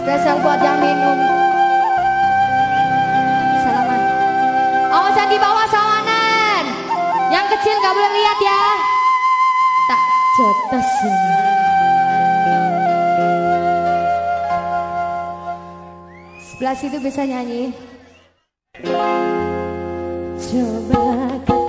Spesial buat yang minum. Salaman. Awas yang di bawah sawanan. Yang kecil gak boleh lihat ya. Tak jotos ini. Sebelah situ bisa nyanyi. Coba